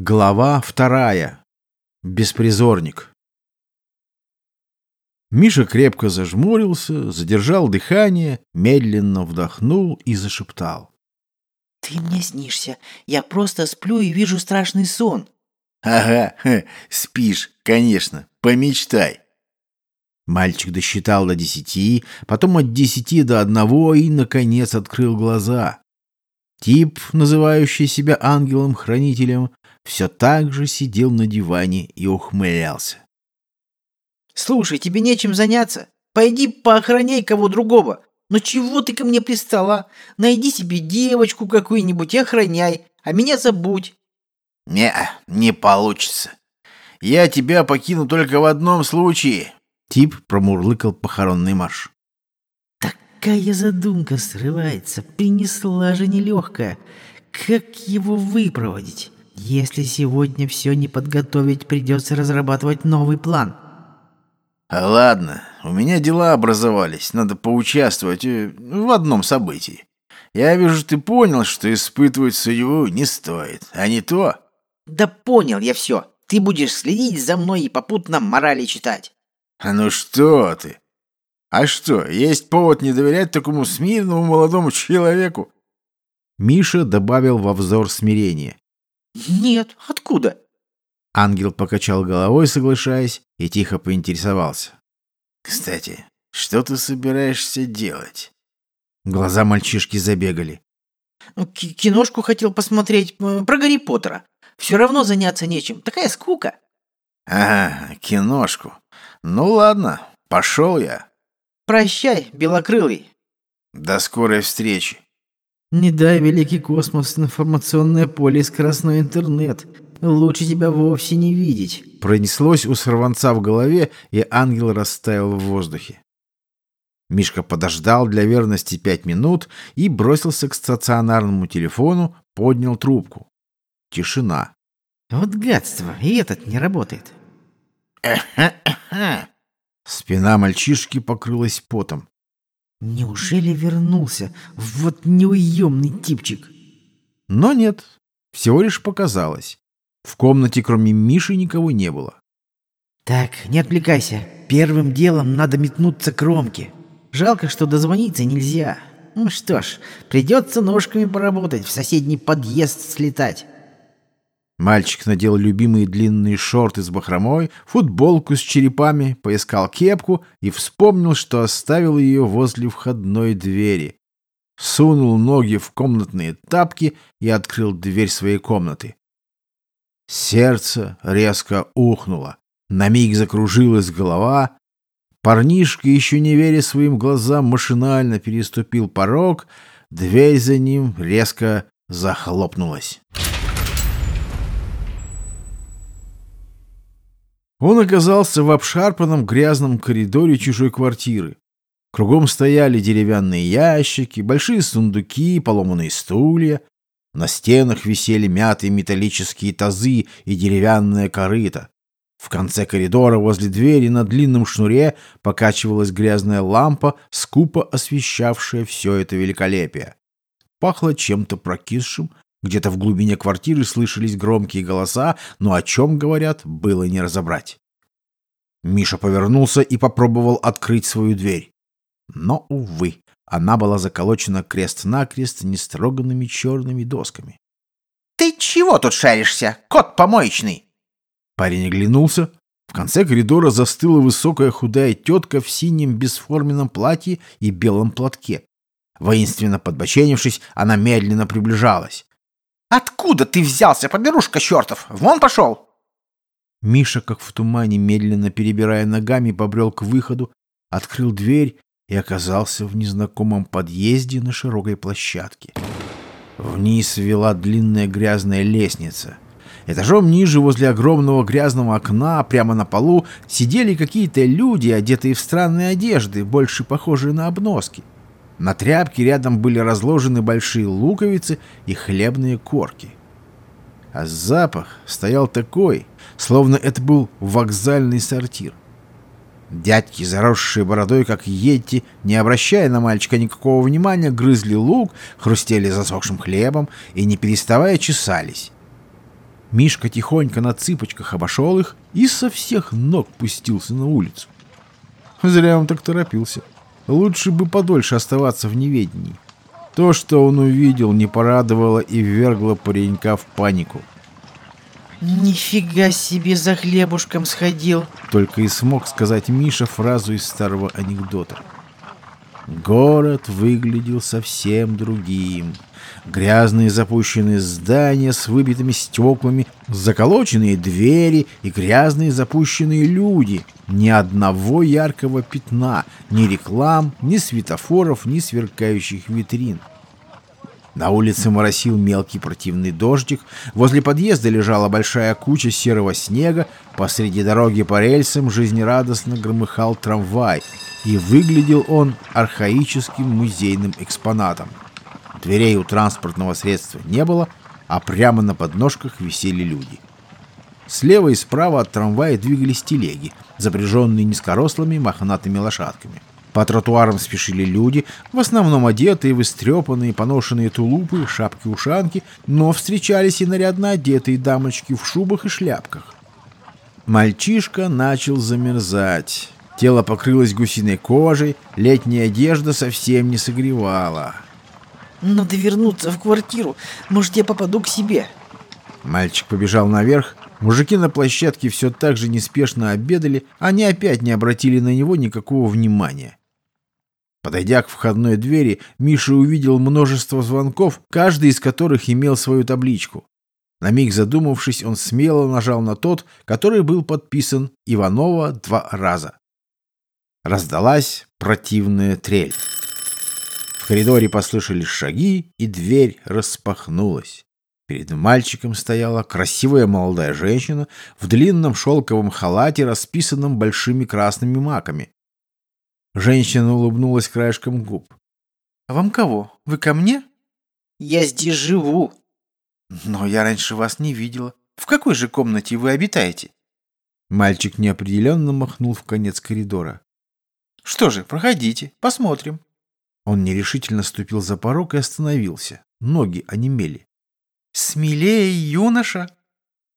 Глава вторая. Беспризорник. Миша крепко зажмурился, задержал дыхание, медленно вдохнул и зашептал. «Ты мне снишься. Я просто сплю и вижу страшный сон». «Ага, ха, спишь, конечно, помечтай». Мальчик досчитал до десяти, потом от десяти до одного и, наконец, открыл глаза. Тип, называющий себя ангелом-хранителем, все так же сидел на диване и ухмылялся. «Слушай, тебе нечем заняться? Пойди поохраняй кого другого. Ну чего ты ко мне пристала? Найди себе девочку какую-нибудь и охраняй, а меня забудь». «Не, не получится. Я тебя покину только в одном случае». Тип промурлыкал похоронный марш. Какая задумка срывается, принесла же нелегкая. Как его выпроводить? Если сегодня все не подготовить, придется разрабатывать новый план. А ладно, у меня дела образовались, надо поучаствовать э, в одном событии. Я вижу, ты понял, что испытывать судьбу не стоит, а не то... Да понял я все. Ты будешь следить за мной и попутно морали читать. А ну что ты? А что, есть повод не доверять такому смирному молодому человеку? Миша добавил во взор смирение. Нет, откуда? Ангел покачал головой, соглашаясь, и тихо поинтересовался. Кстати, что ты собираешься делать? Глаза мальчишки забегали. Ну, киношку хотел посмотреть про Гарри Поттера. Все равно заняться нечем. Такая скука. Ага, киношку. Ну ладно, пошел я. Прощай, белокрылый. До скорой встречи. Не дай великий космос, информационное поле и скоростной интернет. Лучше тебя вовсе не видеть. Пронеслось у сорванца в голове, и ангел растаял в воздухе. Мишка подождал для верности пять минут и бросился к стационарному телефону, поднял трубку. Тишина. Вот гадство, и этот не работает. Спина мальчишки покрылась потом. Неужели вернулся? Вот неуемный типчик. Но нет, всего лишь показалось. В комнате кроме Миши никого не было. Так, не отвлекайся. Первым делом надо метнуться к Ромке. Жалко, что дозвониться нельзя. Ну что ж, придется ножками поработать, в соседний подъезд слетать. Мальчик надел любимые длинные шорты с бахромой, футболку с черепами, поискал кепку и вспомнил, что оставил ее возле входной двери. Сунул ноги в комнатные тапки и открыл дверь своей комнаты. Сердце резко ухнуло. На миг закружилась голова. Парнишка, еще не веря своим глазам, машинально переступил порог. Дверь за ним резко захлопнулась. Он оказался в обшарпанном грязном коридоре чужой квартиры. Кругом стояли деревянные ящики, большие сундуки, поломанные стулья. На стенах висели мятые металлические тазы и деревянная корыта. В конце коридора возле двери на длинном шнуре покачивалась грязная лампа, скупо освещавшая все это великолепие. Пахло чем-то прокисшим, где-то в глубине квартиры слышались громкие голоса, но о чем говорят, было не разобрать. Миша повернулся и попробовал открыть свою дверь. Но, увы, она была заколочена крест-накрест нестроганными черными досками. «Ты чего тут шаришься, кот помоечный?» Парень оглянулся. В конце коридора застыла высокая худая тетка в синем бесформенном платье и белом платке. Воинственно подбоченившись, она медленно приближалась. «Откуда ты взялся, поберушка чертов? Вон пошел!» Миша, как в тумане, медленно перебирая ногами, побрел к выходу, открыл дверь и оказался в незнакомом подъезде на широкой площадке. Вниз вела длинная грязная лестница. Этажом ниже, возле огромного грязного окна, прямо на полу, сидели какие-то люди, одетые в странные одежды, больше похожие на обноски. На тряпке рядом были разложены большие луковицы и хлебные корки. А запах стоял такой, словно это был вокзальный сортир. Дядьки, заросшие бородой, как йети, не обращая на мальчика никакого внимания, грызли лук, хрустели засохшим хлебом и, не переставая, чесались. Мишка тихонько на цыпочках обошел их и со всех ног пустился на улицу. Зря он так торопился. Лучше бы подольше оставаться в неведении. То, что он увидел, не порадовало и ввергло паренька в панику. «Нифига себе за хлебушком сходил!» Только и смог сказать Миша фразу из старого анекдота. Город выглядел совсем другим. Грязные запущенные здания с выбитыми стеклами, заколоченные двери и грязные запущенные люди. Ни одного яркого пятна, ни реклам, ни светофоров, ни сверкающих витрин. На улице моросил мелкий противный дождик, возле подъезда лежала большая куча серого снега, посреди дороги по рельсам жизнерадостно громыхал трамвай, и выглядел он архаическим музейным экспонатом. Дверей у транспортного средства не было, а прямо на подножках висели люди. Слева и справа от трамвая двигались телеги, запряженные низкорослыми мохнатыми лошадками. По тротуарам спешили люди, в основном одетые в истрепанные, поношенные тулупы, шапки-ушанки, но встречались и нарядно одетые дамочки в шубах и шляпках. Мальчишка начал замерзать. Тело покрылось гусиной кожей, летняя одежда совсем не согревала. «Надо вернуться в квартиру, может, я попаду к себе». Мальчик побежал наверх, Мужики на площадке все так же неспешно обедали, они опять не обратили на него никакого внимания. Подойдя к входной двери, Миша увидел множество звонков, каждый из которых имел свою табличку. На миг задумавшись, он смело нажал на тот, который был подписан Иванова два раза. Раздалась противная трель. В коридоре послышались шаги, и дверь распахнулась. Перед мальчиком стояла красивая молодая женщина в длинном шелковом халате, расписанном большими красными маками. Женщина улыбнулась краешком губ. «А вам кого? Вы ко мне?» «Я здесь живу». «Но я раньше вас не видела. В какой же комнате вы обитаете?» Мальчик неопределенно махнул в конец коридора. «Что же, проходите, посмотрим». Он нерешительно ступил за порог и остановился. Ноги онемели. «Смелее, юноша!»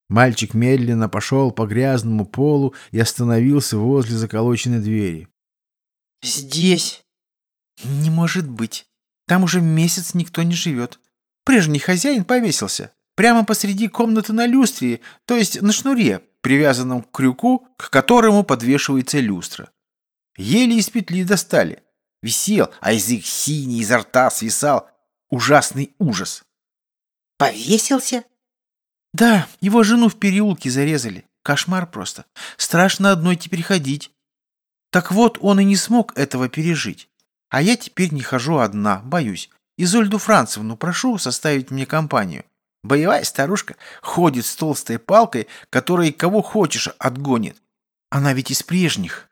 Мальчик медленно пошел по грязному полу и остановился возле заколоченной двери. «Здесь?» «Не может быть. Там уже месяц никто не живет. Прежний хозяин повесился. Прямо посреди комнаты на люстре, то есть на шнуре, привязанном к крюку, к которому подвешивается люстра. Еле из петли достали. Висел, а язык синий изо рта свисал. Ужасный ужас. Повесился? Да, его жену в переулке зарезали. Кошмар просто. Страшно одной теперь ходить. Так вот, он и не смог этого пережить. А я теперь не хожу одна, боюсь. Изольду Францевну прошу составить мне компанию. Боевая старушка ходит с толстой палкой, которой кого хочешь отгонит. Она ведь из прежних.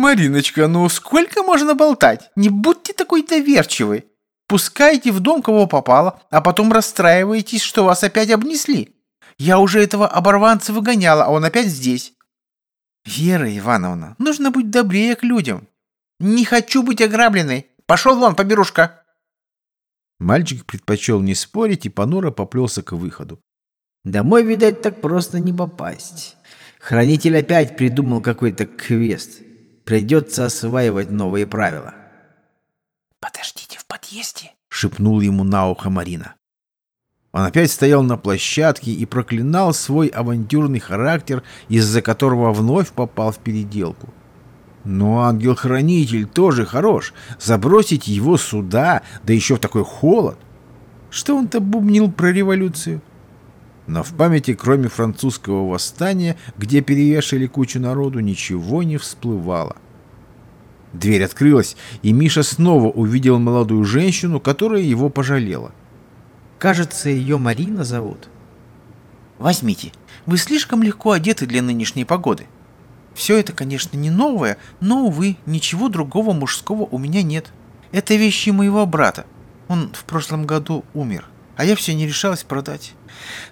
Мариночка, ну сколько можно болтать? Не будьте такой доверчивой. Пускайте в дом кого попало, а потом расстраиваетесь, что вас опять обнесли. Я уже этого оборванца выгоняла, а он опять здесь. Вера Ивановна, нужно быть добрее к людям. Не хочу быть ограбленной. Пошел вон, поберушка. Мальчик предпочел не спорить и понуро поплелся к выходу. Домой, видать, так просто не попасть. Хранитель опять придумал какой-то квест. Придется осваивать новые правила. «Подождите в подъезде», — шепнул ему на ухо Марина. Он опять стоял на площадке и проклинал свой авантюрный характер, из-за которого вновь попал в переделку. Но ангел-хранитель тоже хорош. Забросить его сюда, да еще в такой холод. Что он-то бубнил про революцию? Но в памяти, кроме французского восстания, где перевешали кучу народу, ничего не всплывало. — Дверь открылась, и Миша снова увидел молодую женщину, которая его пожалела. «Кажется, ее Марина зовут». «Возьмите. Вы слишком легко одеты для нынешней погоды. Все это, конечно, не новое, но, увы, ничего другого мужского у меня нет. Это вещи моего брата. Он в прошлом году умер, а я все не решалась продать.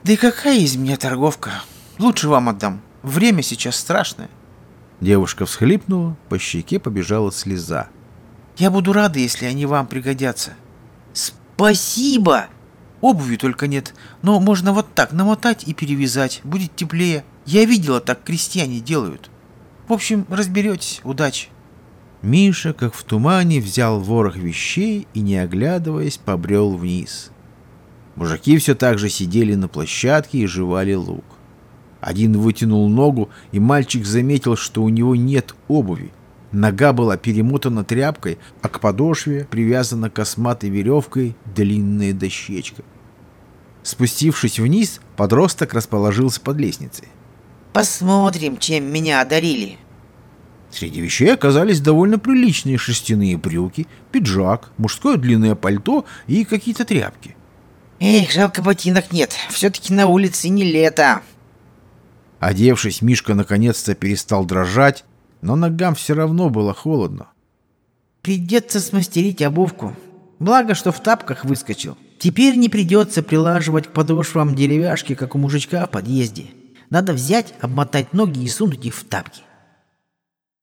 Да и какая из меня торговка? Лучше вам отдам. Время сейчас страшное. Девушка всхлипнула, по щеке побежала слеза. «Я буду рада, если они вам пригодятся». «Спасибо!» Обуви только нет, но можно вот так намотать и перевязать, будет теплее. Я видела, так крестьяне делают. В общем, разберетесь, удачи. Миша, как в тумане, взял ворох вещей и, не оглядываясь, побрел вниз. Мужики все так же сидели на площадке и жевали лук. Один вытянул ногу, и мальчик заметил, что у него нет обуви. Нога была перемотана тряпкой, а к подошве привязана косматой веревкой длинная дощечка. Спустившись вниз, подросток расположился под лестницей. Посмотрим, чем меня одарили. Среди вещей оказались довольно приличные шерстяные брюки, пиджак, мужское длинное пальто и какие-то тряпки. Эх, жалко ботинок нет. Все-таки на улице не лето. Одевшись, Мишка наконец-то перестал дрожать, но ногам все равно было холодно. Придется смастерить обувку. Благо, что в тапках выскочил. Теперь не придется прилаживать к подошвам деревяшки, как у мужичка в подъезде. Надо взять, обмотать ноги и сунуть их в тапки.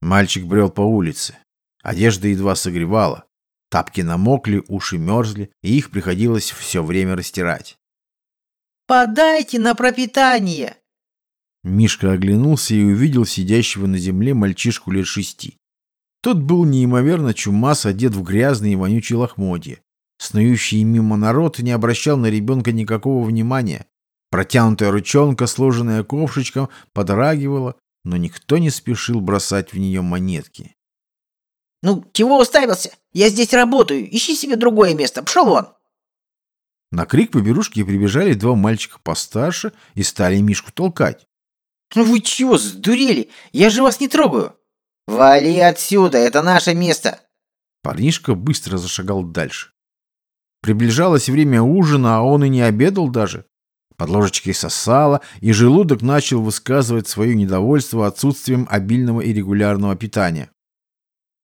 Мальчик брел по улице. Одежда едва согревала. Тапки намокли, уши мерзли, и их приходилось все время растирать. Подайте на пропитание. Мишка оглянулся и увидел сидящего на земле мальчишку лет шести. Тот был неимоверно чумас, одет в грязные и вонючие лохмотья. Снующий мимо народ не обращал на ребенка никакого внимания. Протянутая ручонка, сложенная ковшичком, подрагивала, но никто не спешил бросать в нее монетки. Ну, чего уставился? Я здесь работаю. Ищи себе другое место. Пшел вон. На крик поберушки прибежали два мальчика постарше и стали Мишку толкать. Ну вы чего, сдурели? Я же вас не трогаю. Вали отсюда, это наше место. Парнишка быстро зашагал дальше. Приближалось время ужина, а он и не обедал даже. Под ложечкой сосало, и желудок начал высказывать свое недовольство отсутствием обильного и регулярного питания.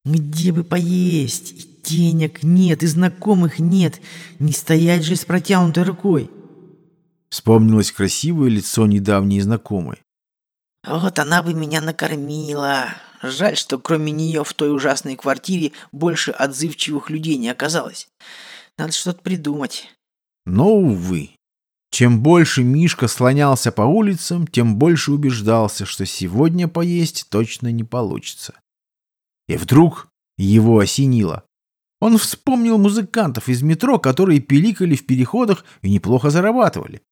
Где бы поесть? И денег нет, и знакомых нет. Не стоять же с протянутой рукой. Вспомнилось красивое лицо недавней знакомой. Вот она бы меня накормила. Жаль, что кроме нее в той ужасной квартире больше отзывчивых людей не оказалось. Надо что-то придумать. Но, увы. Чем больше Мишка слонялся по улицам, тем больше убеждался, что сегодня поесть точно не получится. И вдруг его осенило. Он вспомнил музыкантов из метро, которые пиликали в переходах и неплохо зарабатывали.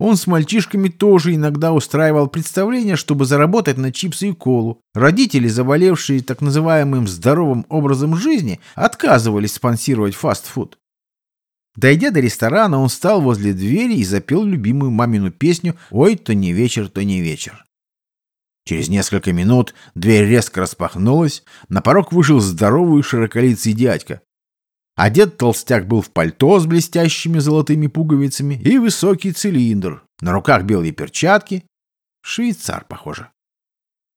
Он с мальчишками тоже иногда устраивал представления, чтобы заработать на чипсы и колу. Родители, заболевшие так называемым здоровым образом жизни, отказывались спонсировать фастфуд. Дойдя до ресторана, он встал возле двери и запел любимую мамину песню «Ой, то не вечер, то не вечер». Через несколько минут дверь резко распахнулась, на порог вышел здоровый широколицый дядька. Одет толстяк был в пальто с блестящими золотыми пуговицами и высокий цилиндр. На руках белые перчатки. Швейцар, похоже.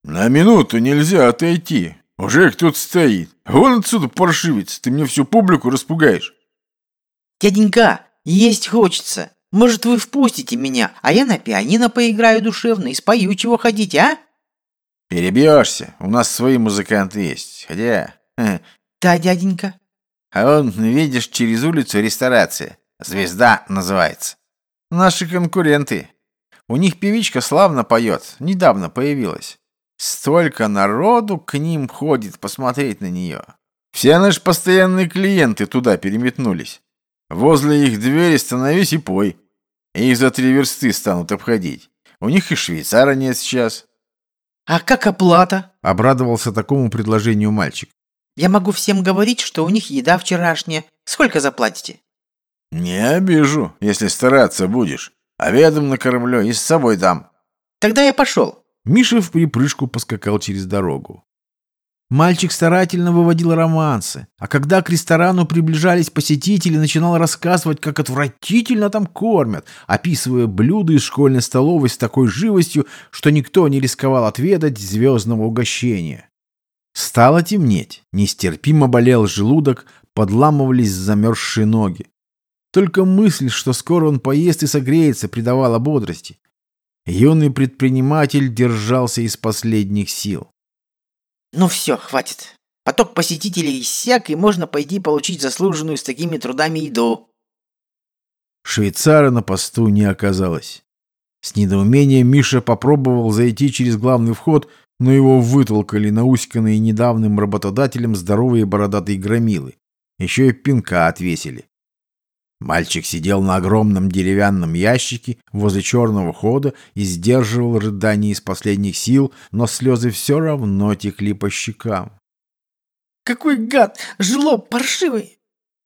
На минуту нельзя отойти. Уже кто-то стоит. Вон отсюда, паршивец, ты мне всю публику распугаешь. Дяденька, есть хочется. Может, вы впустите меня, а я на пианино поиграю душевно и спою, чего хотите, а? Перебьешься. У нас свои музыканты есть. Хотя... э, Да, дяденька. А он, видишь, через улицу ресторация. «Звезда» называется. Наши конкуренты. У них певичка славно поет. Недавно появилась. Столько народу к ним ходит посмотреть на нее. Все наши постоянные клиенты туда переметнулись. Возле их двери становись и пой. Их за три версты станут обходить. У них и швейцара нет сейчас. А как оплата? Обрадовался такому предложению мальчик. Я могу всем говорить, что у них еда вчерашняя. Сколько заплатите? Не обижу, если стараться будешь. Обедом накормлю и с собой дам. Тогда я пошел. Миша в припрыжку поскакал через дорогу. Мальчик старательно выводил романсы, а когда к ресторану приближались посетители, начинал рассказывать, как отвратительно там кормят, описывая блюда из школьной столовой с такой живостью, что никто не рисковал отведать звездного угощения. Стало темнеть, нестерпимо болел желудок, подламывались замерзшие ноги. Только мысль, что скоро он поест и согреется, придавала бодрости. Юный предприниматель держался из последних сил. Ну все, хватит. Поток посетителей иссяк, и можно пойти получить заслуженную с такими трудами еду. Швейцара на посту не оказалось. С недоумением Миша попробовал зайти через главный вход, но его вытолкали науськанные недавним работодателем здоровые бородатые громилы. Еще и пинка отвесили. Мальчик сидел на огромном деревянном ящике возле черного хода и сдерживал рыдания из последних сил, но слезы все равно текли по щекам. Какой гад! Жлоб паршивый!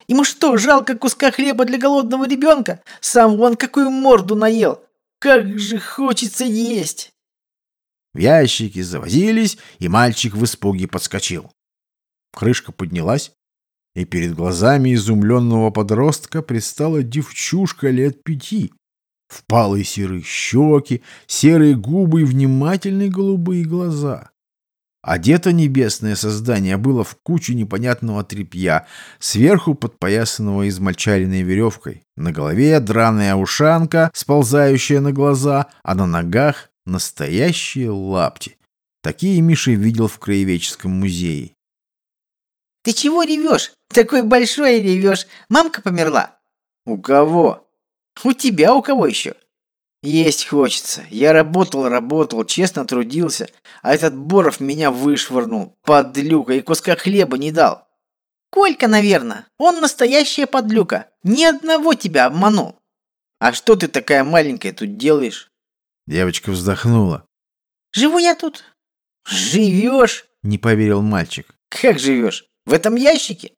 Ему что, жалко куска хлеба для голодного ребенка? Сам вон какую морду наел! Как же хочется есть!» В ящике завозились, и мальчик в испуге подскочил. Крышка поднялась, и перед глазами изумленного подростка предстала девчушка лет пяти. Впалые серые щеки, серые губы и внимательные голубые глаза. Одето небесное создание было в кучу непонятного тряпья, сверху подпоясанного измальчаренной веревкой. На голове драная ушанка, сползающая на глаза, а на ногах настоящие лапти. Такие Миша видел в краеведческом музее. «Ты чего ревешь? Такой большой ревешь. Мамка померла?» «У кого?» «У тебя у кого еще?» «Есть хочется. Я работал, работал, честно трудился, а этот Боров меня вышвырнул, подлюка, и куска хлеба не дал». «Колька, наверное. Он настоящая подлюка. Ни одного тебя обманул». «А что ты такая маленькая тут делаешь?» Девочка вздохнула. «Живу я тут». «Живешь?» — не поверил мальчик. «Как живешь? В этом ящике?»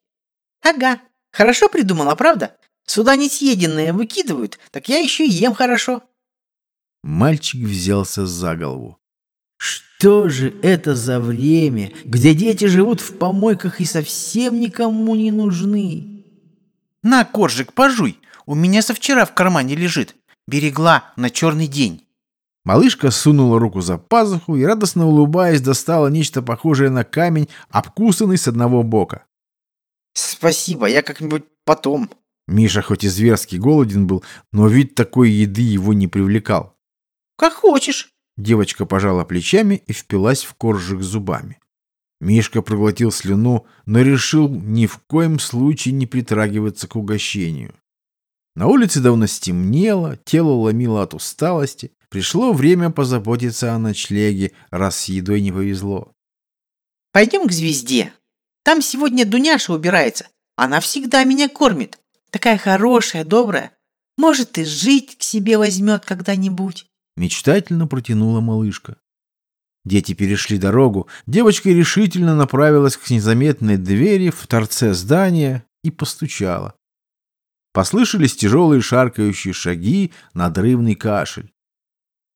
«Ага. Хорошо придумала, правда? Сюда не съеденное выкидывают, так я еще и ем хорошо». Мальчик взялся за голову. Что же это за время, где дети живут в помойках и совсем никому не нужны? На, коржик, пожуй. У меня со вчера в кармане лежит. Берегла на черный день. Малышка сунула руку за пазуху и, радостно улыбаясь, достала нечто похожее на камень, обкусанный с одного бока. «Спасибо, я как-нибудь потом». Миша хоть и зверски голоден был, но вид такой еды его не привлекал. «Как хочешь». Девочка пожала плечами и впилась в коржик зубами. Мишка проглотил слюну, но решил ни в коем случае не притрагиваться к угощению. На улице давно стемнело, тело ломило от усталости. Пришло время позаботиться о ночлеге, раз с едой не повезло. «Пойдем к звезде. Там сегодня Дуняша убирается. Она всегда меня кормит. Такая хорошая, добрая. Может, и жить к себе возьмет когда-нибудь». Мечтательно протянула малышка. Дети перешли дорогу, девочка решительно направилась к незаметной двери в торце здания и постучала. Послышались тяжелые шаркающие шаги, надрывный кашель.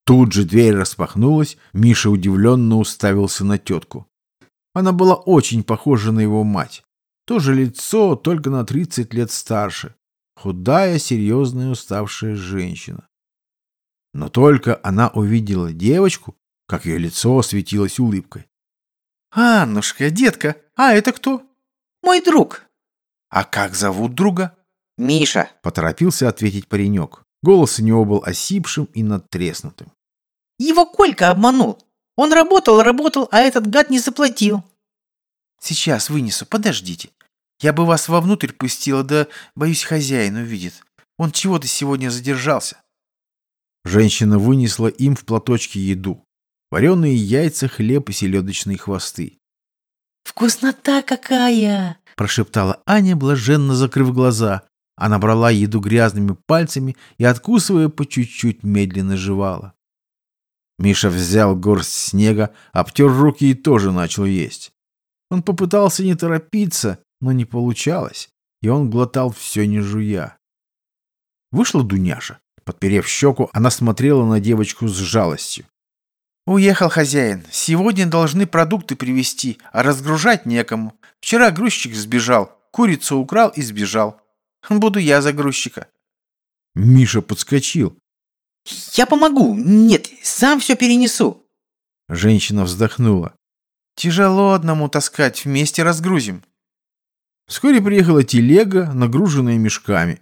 Тут же дверь распахнулась, Миша удивленно уставился на тетку. Она была очень похожа на его мать. То же лицо, только на 30 лет старше. Худая, серьезная, уставшая женщина. Но только она увидела девочку, как ее лицо осветилось улыбкой. «Аннушка, детка, а это кто?» «Мой друг». «А как зовут друга?» «Миша», — поторопился ответить паренек. Голос у него был осипшим и надтреснутым. «Его Колька обманул. Он работал, работал, а этот гад не заплатил». «Сейчас вынесу, подождите. Я бы вас вовнутрь пустила, да, боюсь, хозяин увидит. Он чего-то сегодня задержался». Женщина вынесла им в платочке еду. Вареные яйца, хлеб и селедочные хвосты. «Вкуснота какая!» – прошептала Аня, блаженно закрыв глаза. Она брала еду грязными пальцами и, откусывая по чуть-чуть, медленно жевала. Миша взял горсть снега, обтер руки и тоже начал есть. Он попытался не торопиться, но не получалось, и он глотал все не жуя. Вышла Дуняша. Подперев щеку, она смотрела на девочку с жалостью. «Уехал хозяин. Сегодня должны продукты привезти, а разгружать некому. Вчера грузчик сбежал, курицу украл и сбежал. Буду я за грузчика». Миша подскочил. «Я помогу. Нет, сам все перенесу». Женщина вздохнула. «Тяжело одному таскать, вместе разгрузим». Вскоре приехала телега, нагруженная мешками.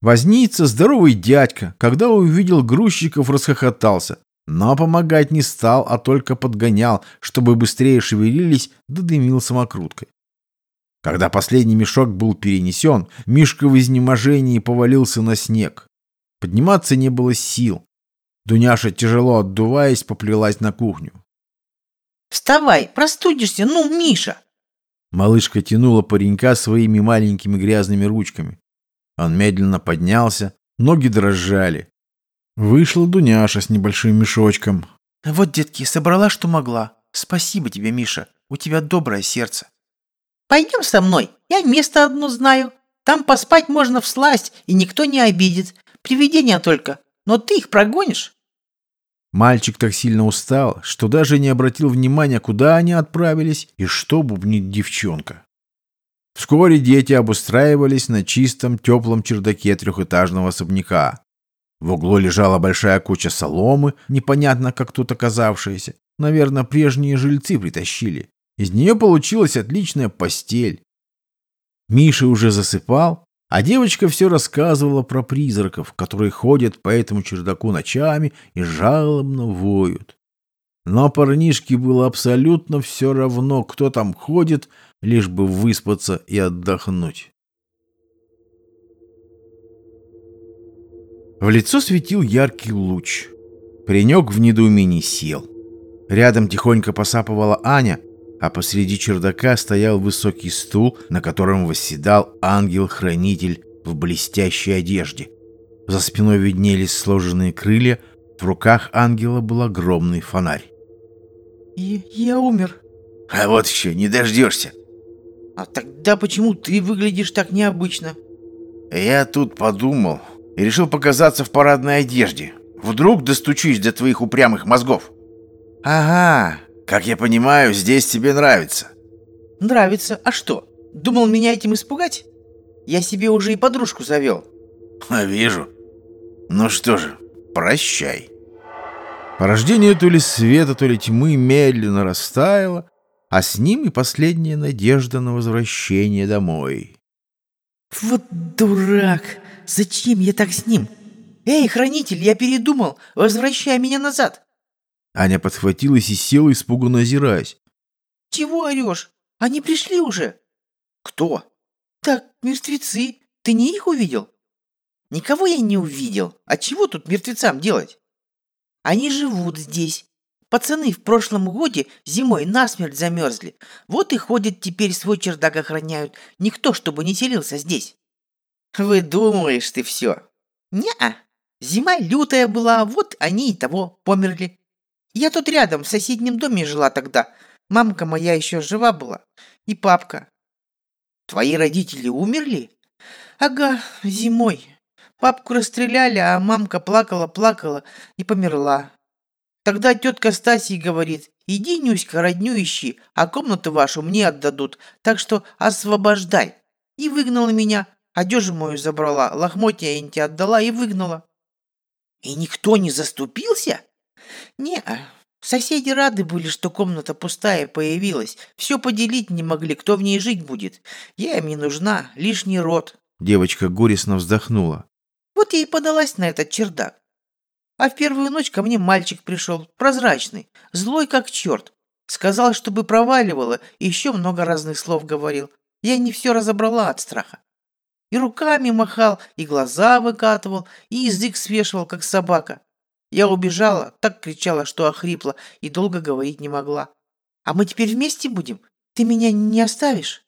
Возница, здоровый дядька, когда увидел грузчиков, расхохотался. Но помогать не стал, а только подгонял, чтобы быстрее шевелились, да дымил самокруткой. Когда последний мешок был перенесен, Мишка в изнеможении повалился на снег. Подниматься не было сил. Дуняша, тяжело отдуваясь, поплелась на кухню. «Вставай, простудишься, ну, Миша!» Малышка тянула паренька своими маленькими грязными ручками. Он медленно поднялся, ноги дрожали. Вышла Дуняша с небольшим мешочком. «Вот, детки, собрала, что могла. Спасибо тебе, Миша. У тебя доброе сердце». «Пойдем со мной. Я место одно знаю. Там поспать можно всласть, и никто не обидит. Привидения только. Но ты их прогонишь?» Мальчик так сильно устал, что даже не обратил внимания, куда они отправились и что бубнит девчонка. Вскоре дети обустраивались на чистом, теплом чердаке трехэтажного особняка. В углу лежала большая куча соломы, непонятно как тут оказавшаяся. Наверное, прежние жильцы притащили. Из нее получилась отличная постель. Миша уже засыпал, а девочка все рассказывала про призраков, которые ходят по этому чердаку ночами и жалобно воют. Но парнишке было абсолютно все равно, кто там ходит, лишь бы выспаться и отдохнуть. В лицо светил яркий луч. Паренек в недоумении сел. Рядом тихонько посапывала Аня, а посреди чердака стоял высокий стул, на котором восседал ангел-хранитель в блестящей одежде. За спиной виднелись сложенные крылья, в руках ангела был огромный фонарь. Я, я умер. А вот еще, не дождешься. А тогда почему ты выглядишь так необычно? Я тут подумал и решил показаться в парадной одежде. Вдруг достучусь до твоих упрямых мозгов. Ага, как я понимаю, здесь тебе нравится. Нравится. А что? Думал меня этим испугать? Я себе уже и подружку завел. А вижу. Ну что же, прощай. Порождение то ли света, то ли тьмы медленно растаяло, а с ним и последняя надежда на возвращение домой. Вот дурак! Зачем я так с ним? Эй, хранитель, я передумал. Возвращай меня назад. Аня подхватилась и села, испуганно озираясь. «Чего орешь? Они пришли уже!» «Кто?» «Так, мертвецы. Ты не их увидел?» «Никого я не увидел. А чего тут мертвецам делать?» «Они живут здесь. Пацаны в прошлом годе зимой насмерть замерзли. Вот и ходят теперь свой чердак охраняют. Никто, чтобы не селился здесь». «Выдумываешь ты все?» «Не-а. Зима лютая была, вот они и того померли. Я тут рядом, в соседнем доме жила тогда. Мамка моя еще жива была. И папка. Твои родители умерли? Ага, зимой. Папку расстреляли, а мамка плакала-плакала и померла. Тогда тетка Стасий говорит, иди, Нюська, родню ищи, а комнату вашу мне отдадут, так что освобождай. И выгнала меня, одежу мою забрала, лохмотья Энти отдала и выгнала. И никто не заступился? Не Соседи рады были, что комната пустая появилась. Все поделить не могли, кто в ней жить будет. Я им не нужна, лишний род. Девочка горестно вздохнула. Вот я и подалась на этот чердак. А в первую ночь ко мне мальчик пришел, прозрачный, злой как черт. Сказал, чтобы проваливала, и еще много разных слов говорил. Я не все разобрала от страха. И руками махал, и глаза выкатывал, и язык свешивал, как собака. Я убежала, так кричала, что охрипла и долго говорить не могла. А мы теперь вместе будем? Ты меня не оставишь?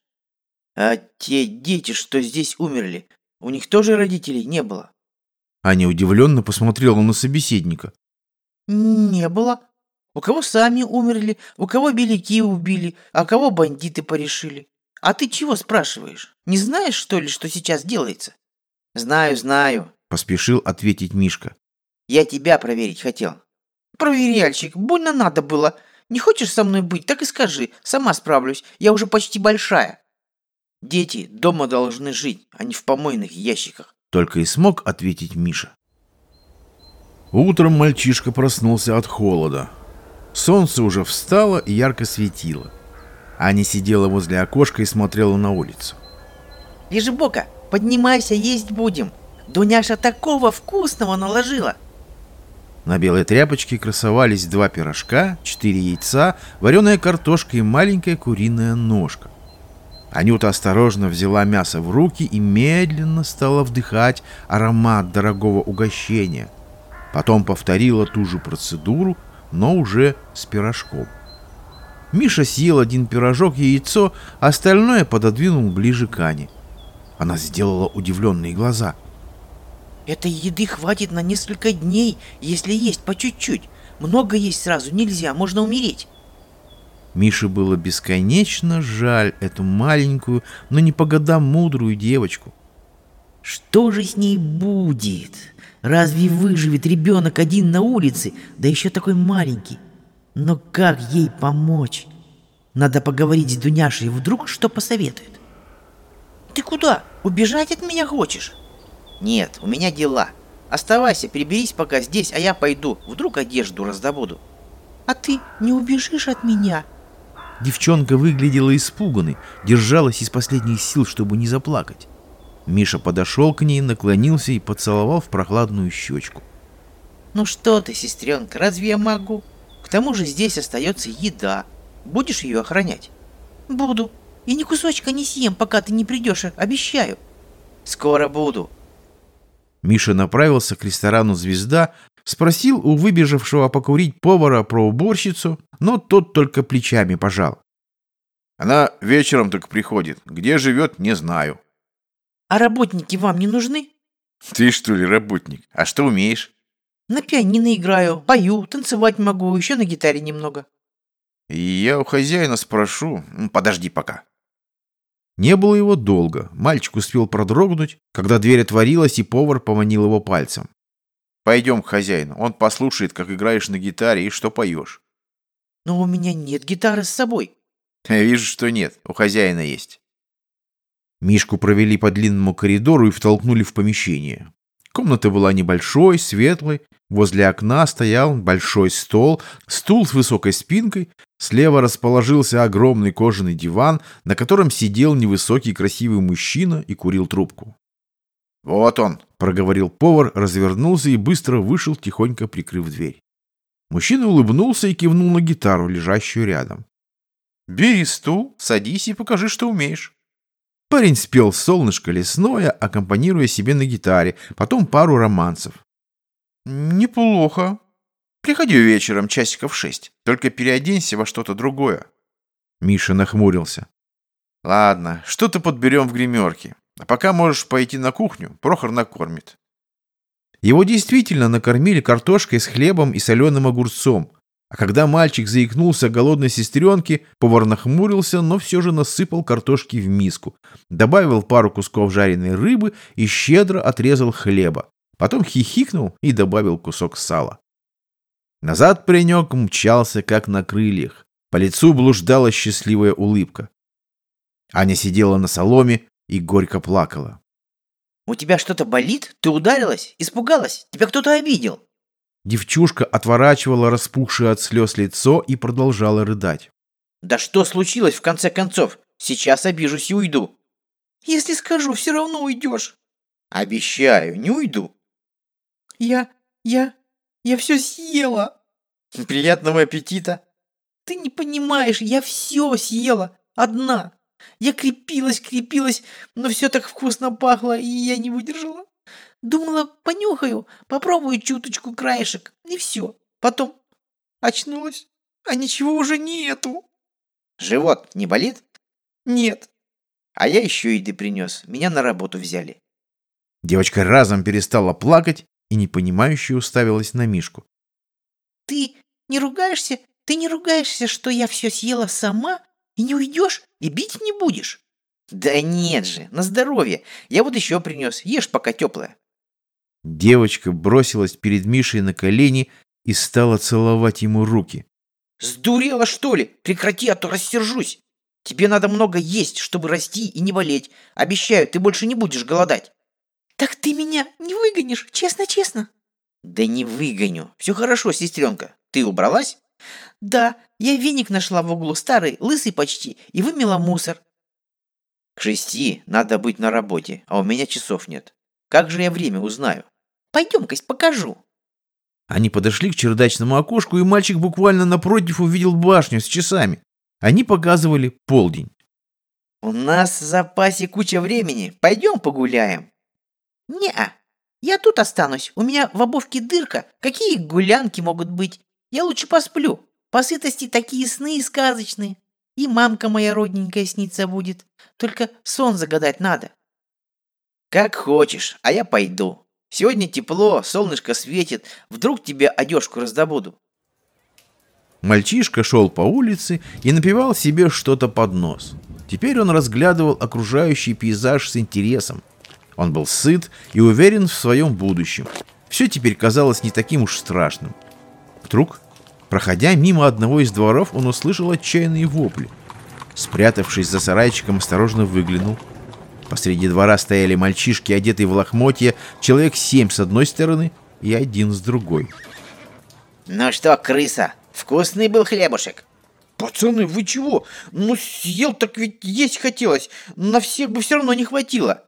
А те дети, что здесь умерли, у них тоже родителей не было? Аня удивленно посмотрела на собеседника. Не было. У кого сами умерли, у кого беляки убили, а кого бандиты порешили. А ты чего спрашиваешь? Не знаешь, что ли, что сейчас делается? Знаю, знаю, поспешил ответить Мишка. Я тебя проверить хотел. Проверяльщик, больно надо было. Не хочешь со мной быть, так и скажи. Сама справлюсь. Я уже почти большая. Дети дома должны жить, а не в помойных ящиках. Только и смог ответить Миша. Утром мальчишка проснулся от холода. Солнце уже встало и ярко светило. Аня сидела возле окошка и смотрела на улицу. Лежебока, поднимайся, есть будем. Дуняша такого вкусного наложила. На белой тряпочке красовались два пирожка, четыре яйца, вареная картошка и маленькая куриная ножка. Анюта осторожно взяла мясо в руки и медленно стала вдыхать аромат дорогого угощения. Потом повторила ту же процедуру, но уже с пирожком. Миша съел один пирожок и яйцо, а остальное пододвинул ближе к Ане. Она сделала удивленные глаза. Этой еды хватит на несколько дней, если есть по чуть-чуть. Много есть сразу нельзя, можно умереть. Мише было бесконечно жаль эту маленькую, но не по годам мудрую девочку. Что же с ней будет? Разве выживет ребенок один на улице, да еще такой маленький? Но как ей помочь? Надо поговорить с Дуняшей, вдруг что посоветует. Ты куда? Убежать от меня хочешь? Нет, у меня дела. Оставайся, приберись пока здесь, а я пойду. Вдруг одежду раздобуду. А ты не убежишь от меня? Девчонка выглядела испуганной, держалась из последних сил, чтобы не заплакать. Миша подошел к ней, наклонился и поцеловал в прохладную щечку. Ну что ты, сестренка, разве я могу? К тому же здесь остается еда. Будешь ее охранять? Буду. И ни кусочка не съем, пока ты не придешь, обещаю. Скоро буду. Миша направился к ресторану «Звезда», спросил у выбежавшего покурить повара про уборщицу, но тот только плечами пожал. Она вечером только приходит. Где живет, не знаю. А работники вам не нужны? Ты что ли работник? А что умеешь? На пианино играю, пою, танцевать могу, еще на гитаре немного. Я у хозяина спрошу. Подожди пока. Не было его долго. Мальчик успел продрогнуть, когда дверь отворилась, и повар поманил его пальцем. Пойдем к хозяину. Он послушает, как играешь на гитаре и что поешь. Но у меня нет гитары с собой. Я вижу, что нет. У хозяина есть. Мишку провели по длинному коридору и втолкнули в помещение. Комната была небольшой, светлой. Возле окна стоял большой стол, стул с высокой спинкой. Слева расположился огромный кожаный диван, на котором сидел невысокий красивый мужчина и курил трубку. «Вот он», — проговорил повар, развернулся и быстро вышел, тихонько прикрыв дверь. Мужчина улыбнулся и кивнул на гитару, лежащую рядом. «Бери стул, садись и покажи, что умеешь». Парень спел «Солнышко лесное», аккомпанируя себе на гитаре, потом пару романсов. «Неплохо. Приходи вечером часиков шесть, только переоденься во что-то другое». Миша нахмурился. «Ладно, что-то подберем в гримерке. А пока можешь пойти на кухню, Прохор накормит». Его действительно накормили картошкой с хлебом и соленым огурцом. А когда мальчик заикнулся о голодной сестренке, повар нахмурился, но все же насыпал картошки в миску, добавил пару кусков жареной рыбы и щедро отрезал хлеба. Потом хихикнул и добавил кусок сала. Назад паренек мчался, как на крыльях. По лицу блуждала счастливая улыбка. Аня сидела на соломе и горько плакала. У тебя что-то болит? Ты ударилась? Испугалась? Тебя кто-то обидел? Девчушка отворачивала распухшее от слез лицо и продолжала рыдать. Да что случилось в конце концов? Сейчас обижусь и уйду. Если скажу, все равно уйдешь. Обещаю, не уйду. Я, я, я все съела. Приятного аппетита. Ты не понимаешь, я все съела. Одна. Я крепилась, крепилась, но все так вкусно пахло, и я не выдержала. Думала, понюхаю, попробую чуточку краешек, и все. Потом очнулась, а ничего уже нету. Живот не болит? Нет. А я еще еды принес, меня на работу взяли. Девочка разом перестала плакать и непонимающе уставилась на Мишку. Ты не ругаешься? Ты не ругаешься, что я все съела сама и не уйдешь и бить не будешь? Да нет же, на здоровье. Я вот еще принес, ешь пока теплое. Девочка бросилась перед Мишей на колени и стала целовать ему руки. «Сдурела, что ли? Прекрати, а то рассержусь. Тебе надо много есть, чтобы расти и не болеть. Обещаю, ты больше не будешь голодать». «Так ты меня не выгонишь, честно-честно?» «Да не выгоню. Все хорошо, сестренка. Ты убралась?» «Да, я веник нашла в углу, старый, лысый почти, и вымела мусор». «К шести надо быть на работе, а у меня часов нет. Как же я время узнаю?» Пойдем-ка, покажу. Они подошли к чердачному окошку, и мальчик буквально напротив увидел башню с часами. Они показывали полдень. У нас в запасе куча времени. Пойдем погуляем. Не-а. Я тут останусь. У меня в обувке дырка. Какие гулянки могут быть? Я лучше посплю. По сытости такие сны сказочные. И мамка моя родненькая снится будет. Только сон загадать надо. Как хочешь, а я пойду. Сегодня тепло, солнышко светит. Вдруг тебе одежку раздобуду. Мальчишка шел по улице и напевал себе что-то под нос. Теперь он разглядывал окружающий пейзаж с интересом. Он был сыт и уверен в своем будущем. Все теперь казалось не таким уж страшным. Вдруг, проходя мимо одного из дворов, он услышал отчаянные вопли. Спрятавшись за сарайчиком, осторожно выглянул. Посреди двора стояли мальчишки, одетые в лохмотья, человек семь с одной стороны и один с другой. Ну что, крыса, вкусный был хлебушек? Пацаны, вы чего? Ну, съел так ведь есть хотелось. На всех бы все равно не хватило.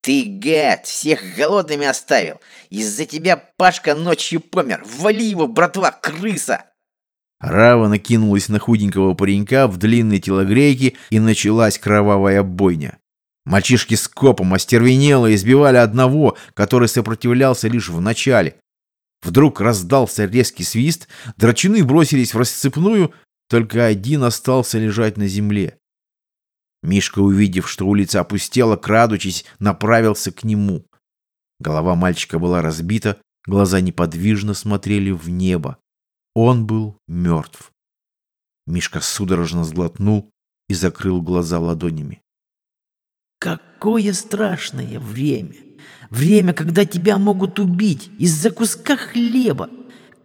Ты, гад, всех голодными оставил. Из-за тебя Пашка ночью помер. Вали его, братва, крыса! Рава накинулась на худенького паренька в длинной телогрейке, и началась кровавая бойня. Мальчишки с копом остервенело избивали одного, который сопротивлялся лишь в начале. Вдруг раздался резкий свист, драчуны бросились в расцепную, только один остался лежать на земле. Мишка, увидев, что улица опустела, крадучись, направился к нему. Голова мальчика была разбита, глаза неподвижно смотрели в небо. Он был мертв. Мишка судорожно сглотнул и закрыл глаза ладонями. Какое страшное время! Время, когда тебя могут убить из-за куска хлеба!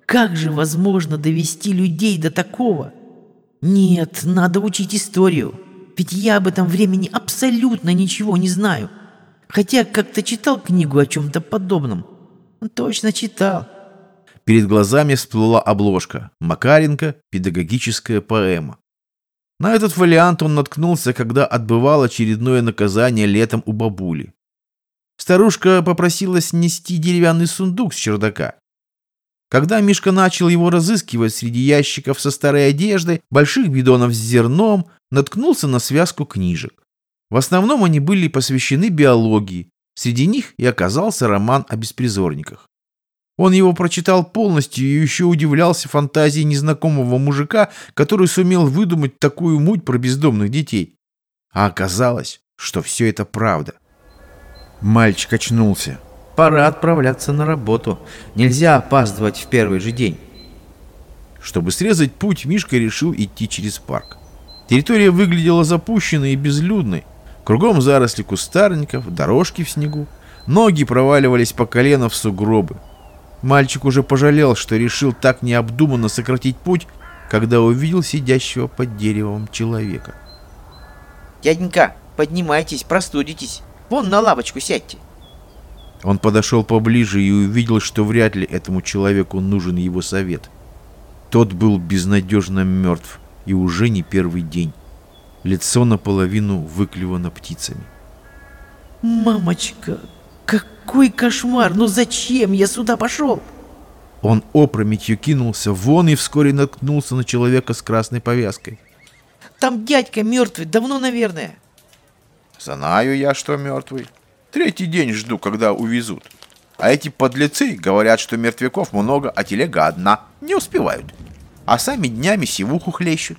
Как же возможно довести людей до такого? Нет, надо учить историю. Ведь я об этом времени абсолютно ничего не знаю. Хотя как-то читал книгу о чем-то подобном. Точно читал. Перед глазами всплыла обложка. Макаренко. Педагогическая поэма. На этот вариант он наткнулся, когда отбывал очередное наказание летом у бабули. Старушка попросила снести деревянный сундук с чердака. Когда Мишка начал его разыскивать среди ящиков со старой одеждой, больших бидонов с зерном, наткнулся на связку книжек. В основном они были посвящены биологии. Среди них и оказался роман о беспризорниках. Он его прочитал полностью и еще удивлялся фантазии незнакомого мужика, который сумел выдумать такую муть про бездомных детей. А оказалось, что все это правда. Мальчик очнулся. Пора отправляться на работу. Нельзя опаздывать в первый же день. Чтобы срезать путь, Мишка решил идти через парк. Территория выглядела запущенной и безлюдной. Кругом заросли кустарников, дорожки в снегу. Ноги проваливались по колено в сугробы. Мальчик уже пожалел, что решил так необдуманно сократить путь, когда увидел сидящего под деревом человека. Дяденька, поднимайтесь, простудитесь. Вон на лавочку сядьте. Он подошел поближе и увидел, что вряд ли этому человеку нужен его совет. Тот был безнадежно мертв и уже не первый день. Лицо наполовину выклевано птицами. «Мамочка, какой кошмар! Ну зачем я сюда пошел?» Он опрометью кинулся вон и вскоре наткнулся на человека с красной повязкой. Там дядька мертвый, давно, наверное. Знаю я, что мертвый. Третий день жду, когда увезут. А эти подлецы говорят, что мертвяков много, а телега одна. Не успевают. А сами днями сивуху хлещут.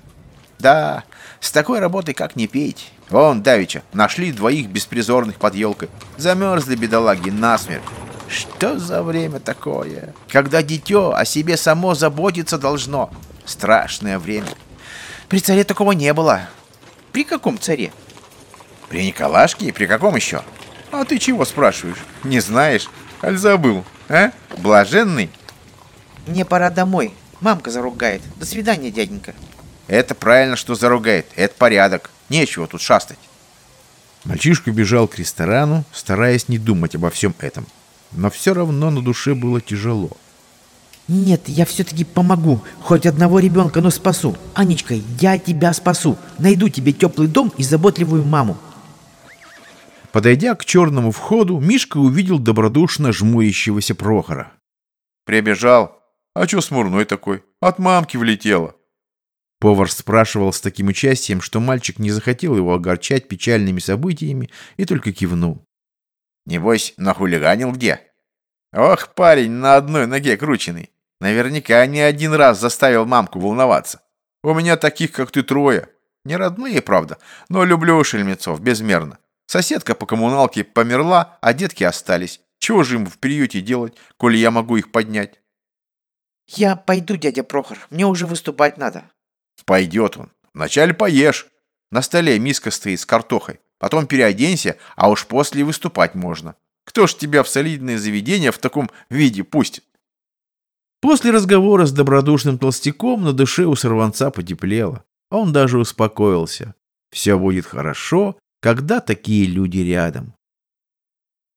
Да, с такой работой как не петь. Вон, Давича, нашли двоих беспризорных под елкой. Замерзли бедолаги насмерть. Что за время такое? Когда дитё о себе само заботиться должно. Страшное время. При царе такого не было. При каком царе? При Николашке и при каком еще? А ты чего спрашиваешь? Не знаешь? Аль забыл, а? Блаженный? Мне пора домой. Мамка заругает. До свидания, дяденька. Это правильно, что заругает. Это порядок. Нечего тут шастать. Мальчишка бежал к ресторану, стараясь не думать обо всем этом. Но все равно на душе было тяжело. Нет, я все-таки помогу. Хоть одного ребенка, но спасу. Анечка, я тебя спасу. Найду тебе теплый дом и заботливую маму. Подойдя к черному входу, Мишка увидел добродушно жмурящегося Прохора. Прибежал. А чё смурной такой? От мамки влетело. Повар спрашивал с таким участием, что мальчик не захотел его огорчать печальными событиями и только кивнул. Небось, нахулиганил где? Ох, парень на одной ноге крученный. Наверняка не один раз заставил мамку волноваться. У меня таких, как ты, трое. Не родные, правда, но люблю шельмецов безмерно. Соседка по коммуналке померла, а детки остались. Чего же им в приюте делать, коли я могу их поднять? Я пойду, дядя Прохор, мне уже выступать надо. Пойдет он. Вначале поешь. На столе миска стоит с картохой. Потом переоденься, а уж после выступать можно. Кто ж тебя в солидное заведение в таком виде пустит? После разговора с добродушным толстяком на душе у сорванца потеплело. Он даже успокоился. Все будет хорошо, когда такие люди рядом.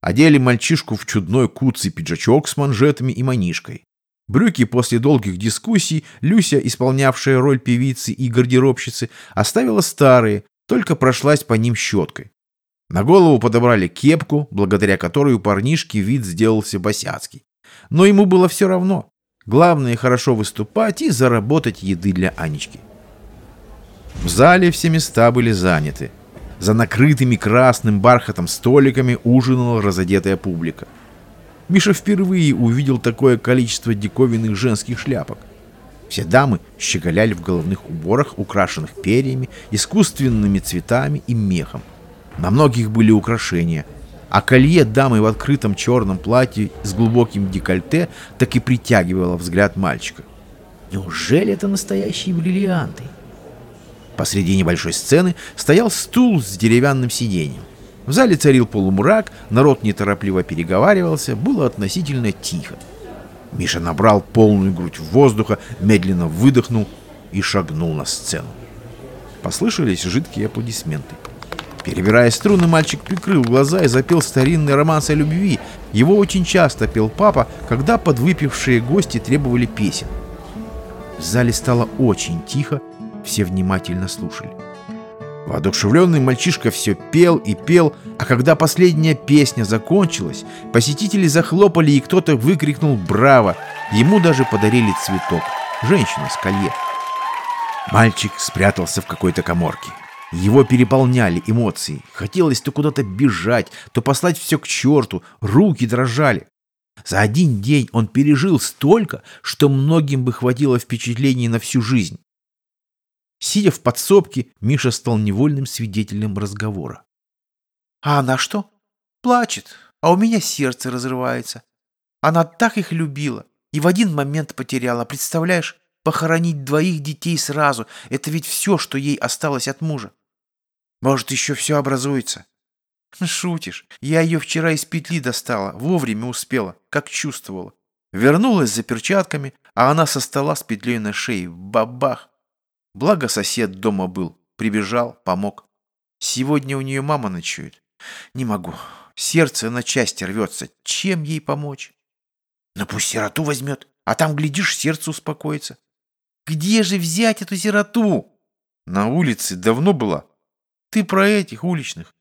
Одели мальчишку в чудной куцый пиджачок с манжетами и манишкой. Брюки после долгих дискуссий Люся, исполнявшая роль певицы и гардеробщицы, оставила старые, только прошлась по ним щеткой. На голову подобрали кепку, благодаря которой у парнишки вид сделался босяцкий. Но ему было все равно. Главное хорошо выступать и заработать еды для Анечки. В зале все места были заняты. За накрытыми красным бархатом столиками ужинала разодетая публика. Миша впервые увидел такое количество диковинных женских шляпок. Все дамы щеголяли в головных уборах, украшенных перьями, искусственными цветами и мехом. На многих были украшения, а колье дамы в открытом черном платье с глубоким декольте так и притягивало взгляд мальчика. Неужели это настоящие бриллианты? Посреди небольшой сцены стоял стул с деревянным сиденьем. В зале царил полумрак, народ неторопливо переговаривался, было относительно тихо. Миша набрал полную грудь воздуха, медленно выдохнул и шагнул на сцену. Послышались жидкие аплодисменты. Перебирая струны, мальчик прикрыл глаза и запел старинный романс о любви. Его очень часто пел папа, когда подвыпившие гости требовали песен. В зале стало очень тихо, все внимательно слушали. Воодушевленный мальчишка все пел и пел, а когда последняя песня закончилась, посетители захлопали и кто-то выкрикнул «Браво!». Ему даже подарили цветок. Женщина с колье. Мальчик спрятался в какой-то коморке. Его переполняли эмоции. Хотелось то куда-то бежать, то послать все к черту. Руки дрожали. За один день он пережил столько, что многим бы хватило впечатлений на всю жизнь. Сидя в подсобке, Миша стал невольным свидетелем разговора. «А она что? Плачет, а у меня сердце разрывается. Она так их любила и в один момент потеряла. Представляешь, похоронить двоих детей сразу — это ведь все, что ей осталось от мужа. Может, еще все образуется?» «Шутишь. Я ее вчера из петли достала, вовремя успела, как чувствовала. Вернулась за перчатками, а она со стола с петлей на шее. Бабах! Благо сосед дома был. Прибежал, помог. Сегодня у нее мама ночует. Не могу. Сердце на части рвется. Чем ей помочь? Ну пусть сироту возьмет, а там, глядишь, сердце успокоится. Где же взять эту сироту? На улице давно была. Ты про этих уличных.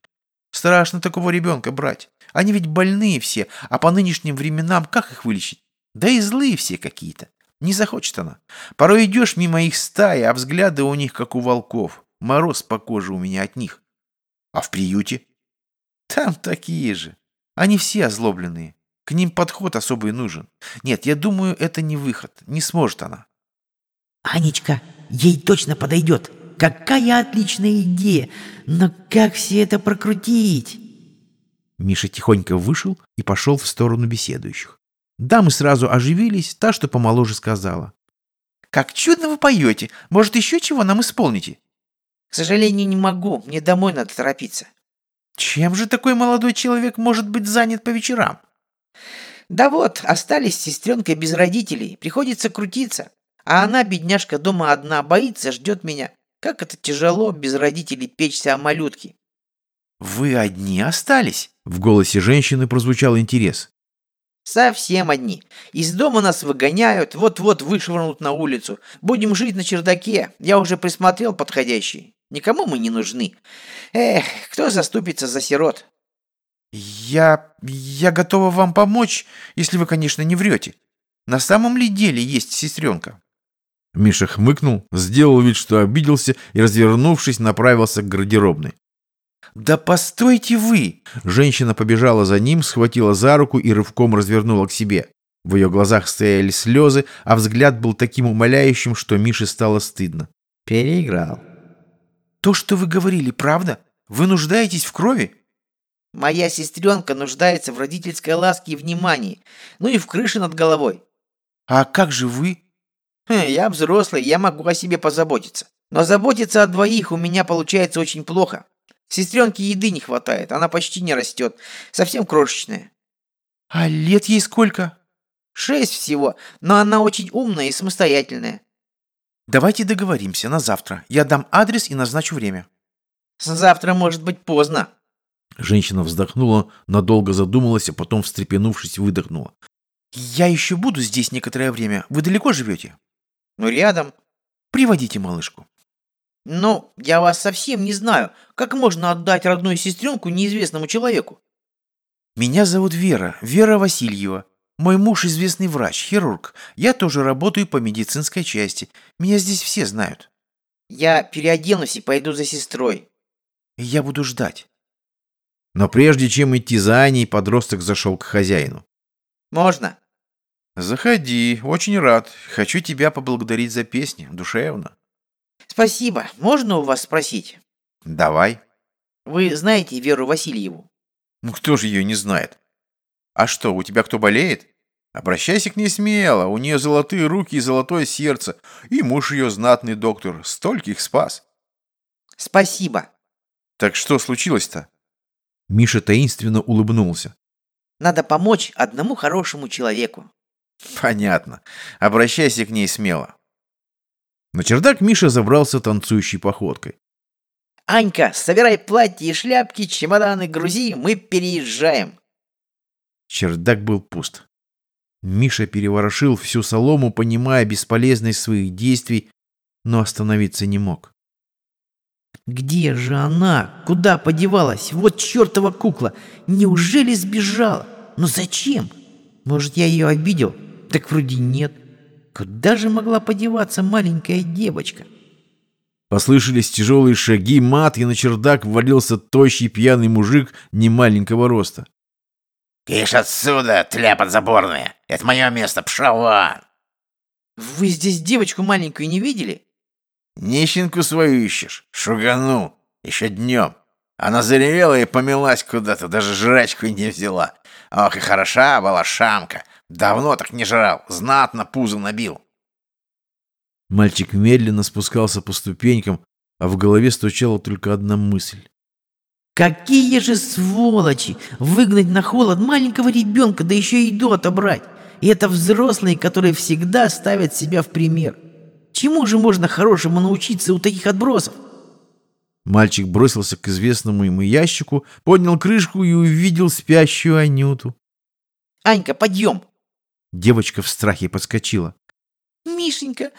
Страшно такого ребенка брать. Они ведь больные все, а по нынешним временам как их вылечить? Да и злые все какие-то. Не захочет она. Порой идешь мимо их стаи, а взгляды у них, как у волков. Мороз по коже у меня от них. А в приюте? Там такие же. Они все озлобленные. К ним подход особый нужен. Нет, я думаю, это не выход. Не сможет она. Анечка, ей точно подойдет. Какая отличная идея! Но как все это прокрутить? Миша тихонько вышел и пошел в сторону беседующих. Дамы сразу оживились, та, что помоложе, сказала. «Как чудно вы поете! Может, еще чего нам исполните?» К сожалению, не могу. Мне домой надо торопиться. Чем же такой молодой человек может быть занят по вечерам? Да вот, остались с сестренкой без родителей. Приходится крутиться. А она, бедняжка, дома одна, боится, ждет меня. Как это тяжело без родителей печься о малютке. «Вы одни остались?» В голосе женщины прозвучал интерес. Совсем одни. Из дома нас выгоняют, вот-вот вышвырнут на улицу. Будем жить на чердаке. Я уже присмотрел подходящий. Никому мы не нужны. Эх, кто заступится за сирот? Я... я готова вам помочь, если вы, конечно, не врете. На самом ли деле есть сестренка? Миша хмыкнул, сделал вид, что обиделся и, развернувшись, направился к гардеробной. «Да постойте вы!» Женщина побежала за ним, схватила за руку и рывком развернула к себе. В ее глазах стояли слезы, а взгляд был таким умоляющим, что Мише стало стыдно. Переиграл. «То, что вы говорили, правда? Вы нуждаетесь в крови?» Моя сестренка нуждается в родительской ласке и внимании, ну и в крыше над головой. «А как же вы?» Хм, я взрослый, я могу о себе позаботиться. Но заботиться о двоих у меня получается очень плохо. Сестренке еды не хватает, она почти не растет, совсем крошечная. «А лет ей сколько?» Шесть всего, но она очень умная и самостоятельная. «Давайте договоримся на завтра. Я дам адрес и назначу время». Завтра может быть поздно. Женщина вздохнула, надолго задумалась, а потом, встрепенувшись, выдохнула. «Я еще буду здесь некоторое время. Вы далеко живете?» Ну, рядом. Приводите малышку». Но я вас совсем не знаю. Как можно отдать родную сестренку неизвестному человеку? «Меня зовут Вера, Вера Васильева. Мой муж известный врач, хирург. Я тоже работаю по медицинской части. Меня здесь все знают. Я переоденусь и пойду за сестрой. Я буду ждать». Но прежде чем идти за Аней, подросток зашел к хозяину. Можно? Заходи, очень рад. Хочу тебя поблагодарить за песни, душевно. Спасибо. Можно у вас спросить? Давай. Вы знаете Веру Васильеву? Ну кто же ее не знает? А что, у тебя кто болеет? Обращайся к ней смело, у нее золотые руки и золотое сердце, и муж ее знатный доктор, стольких спас. Спасибо. Так что случилось-то? Миша таинственно улыбнулся. Надо помочь одному хорошему человеку. Понятно. Обращайся к ней смело. На чердак Миша забрался танцующей походкой. Анька, собирай платье и шляпки, чемоданы грузи, мы переезжаем. Чердак был пуст. Миша переворошил всю солому, понимая бесполезность своих действий, но остановиться не мог. Где же она? Куда подевалась? Вот чертова кукла! Неужели сбежала? Но зачем? Может, я ее обидел? Так вроде нет. Куда же могла подеваться маленькая девочка? Послышались тяжелые шаги, мат, и на чердак ввалился тощий пьяный мужик немаленького роста. «Киш отсюда, тля подзаборная! Это мое место, пшала!» Вы здесь девочку маленькую не видели? Нищенку свою ищешь? Шугану. Еще днем. Она заревела и помелась куда-то, даже жрачку не взяла. Ох, и хороша была шамка. Давно так не жрал, знатно пузо набил. Мальчик медленно спускался по ступенькам, а в голове стучала только одна мысль. Какие же сволочи! Выгнать на холод маленького ребенка, да еще и еду отобрать. И это взрослые, которые всегда ставят себя в пример. Чему же можно хорошему научиться у таких отбросов? Мальчик бросился к известному ему ящику, поднял крышку и увидел спящую Анюту. Анька, подъем! Девочка в страхе подскочила. Мишенька,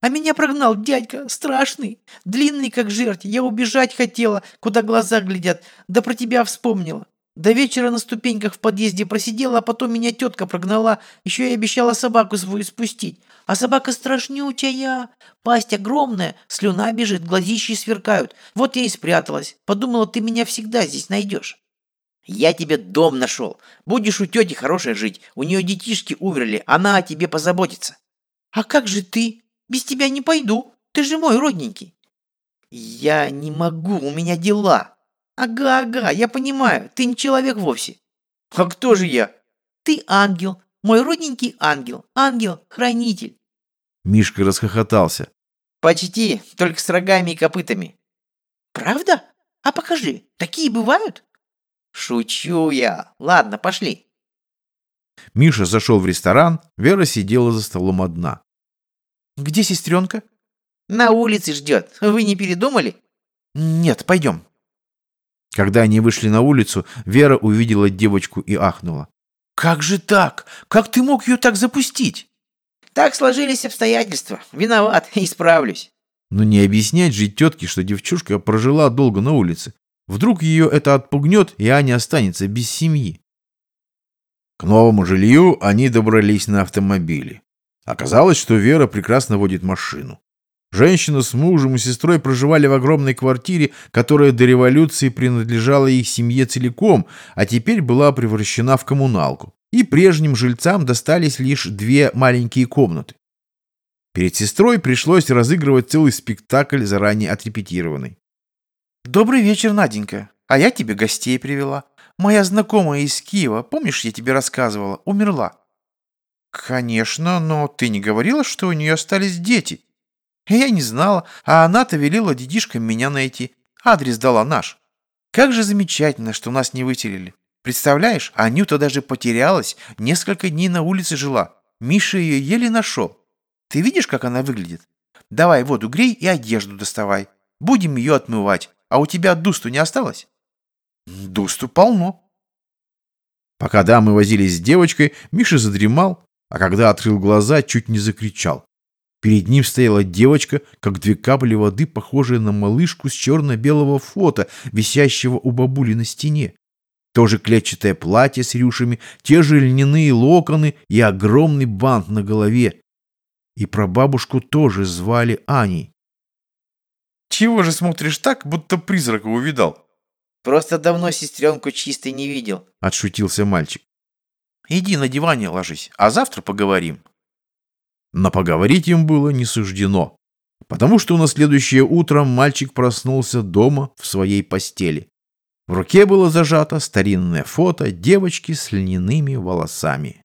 а меня прогнал дядька, страшный, длинный как жерть. Я убежать хотела, куда глаза глядят, да про тебя вспомнила. До вечера на ступеньках в подъезде просидела, а потом меня тетка прогнала, еще и обещала собаку свою спустить. А собака страшнючая, пасть огромная, слюна бежит, глазищи сверкают. Вот я и спряталась. Подумала, ты меня всегда здесь найдешь. Я тебе дом нашел. Будешь у тети хорошей жить. У нее детишки умерли, она о тебе позаботится. А как же ты? Без тебя не пойду. Ты же мой родненький. Я не могу, у меня дела. Ага, ага, я понимаю, ты не человек вовсе. А кто же я? Ты ангел, мой родненький ангел, ангел-хранитель. Мишка расхохотался. Почти, только с рогами и копытами. Правда? А покажи, такие бывают? Шучу я. Ладно, пошли. Миша зашел в ресторан, Вера сидела за столом одна. «Где сестренка?» На улице ждет. Вы не передумали? «Нет, пойдем». Когда они вышли на улицу, Вера увидела девочку и ахнула. «Как же так? Как ты мог ее так запустить?» Так сложились обстоятельства. Виноват, исправлюсь. Но не объяснять же тетке, что девчушка прожила долго на улице. Вдруг ее это отпугнет, и Аня останется без семьи. К новому жилью они добрались на автомобиле. Оказалось, что Вера прекрасно водит машину. Женщина с мужем и сестрой проживали в огромной квартире, которая до революции принадлежала их семье целиком, а теперь была превращена в коммуналку. И прежним жильцам достались лишь две маленькие комнаты. Перед сестрой пришлось разыгрывать целый спектакль, заранее отрепетированный. «Добрый вечер, Наденька. А я тебе гостей привела. Моя знакомая из Киева, помнишь, я тебе рассказывала, умерла». «Конечно, но ты не говорила, что у нее остались дети?» Я не знала, а она-то велела детишкам меня найти. Адрес дала наш. Как же замечательно, что нас не выселили. Представляешь, Анюта даже потерялась, несколько дней на улице жила. Миша ее еле нашел. Ты видишь, как она выглядит? Давай воду грей и одежду доставай. Будем ее отмывать. А у тебя дусту не осталось? Дусту полно. Пока дамы возились с девочкой, Миша задремал, а когда открыл глаза, чуть не закричал. Перед ним стояла девочка, как две капли воды, похожая на малышку с черно-белого фото, висящего у бабули на стене. Тоже клетчатое платье с рюшами, те же льняные локоны и огромный бант на голове. И прабабушку тоже звали Аней. «Чего же смотришь так, будто призрака увидал?» Просто давно сестренку чистой не видел. Отшутился мальчик. «Иди на диване ложись, а завтра поговорим». Но поговорить им было не суждено, потому что на следующее утро мальчик проснулся дома в своей постели. В руке было зажато старинное фото девочки с льняными волосами.